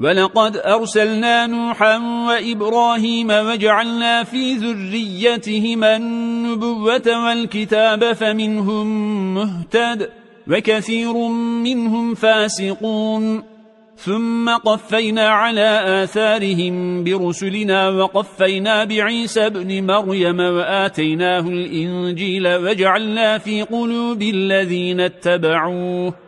ولقد أرسلنا نوحا وإبراهيم وجعلنا في ذريتهما النبوة والكتاب فمنهم مهتد وكثير منهم فاسقون. ثم قفينا على آثارهم برسلنا وقفينا بعيسى بن مريم وآتيناه الإنجيل وجعلنا في قلوب الذين اتبعوه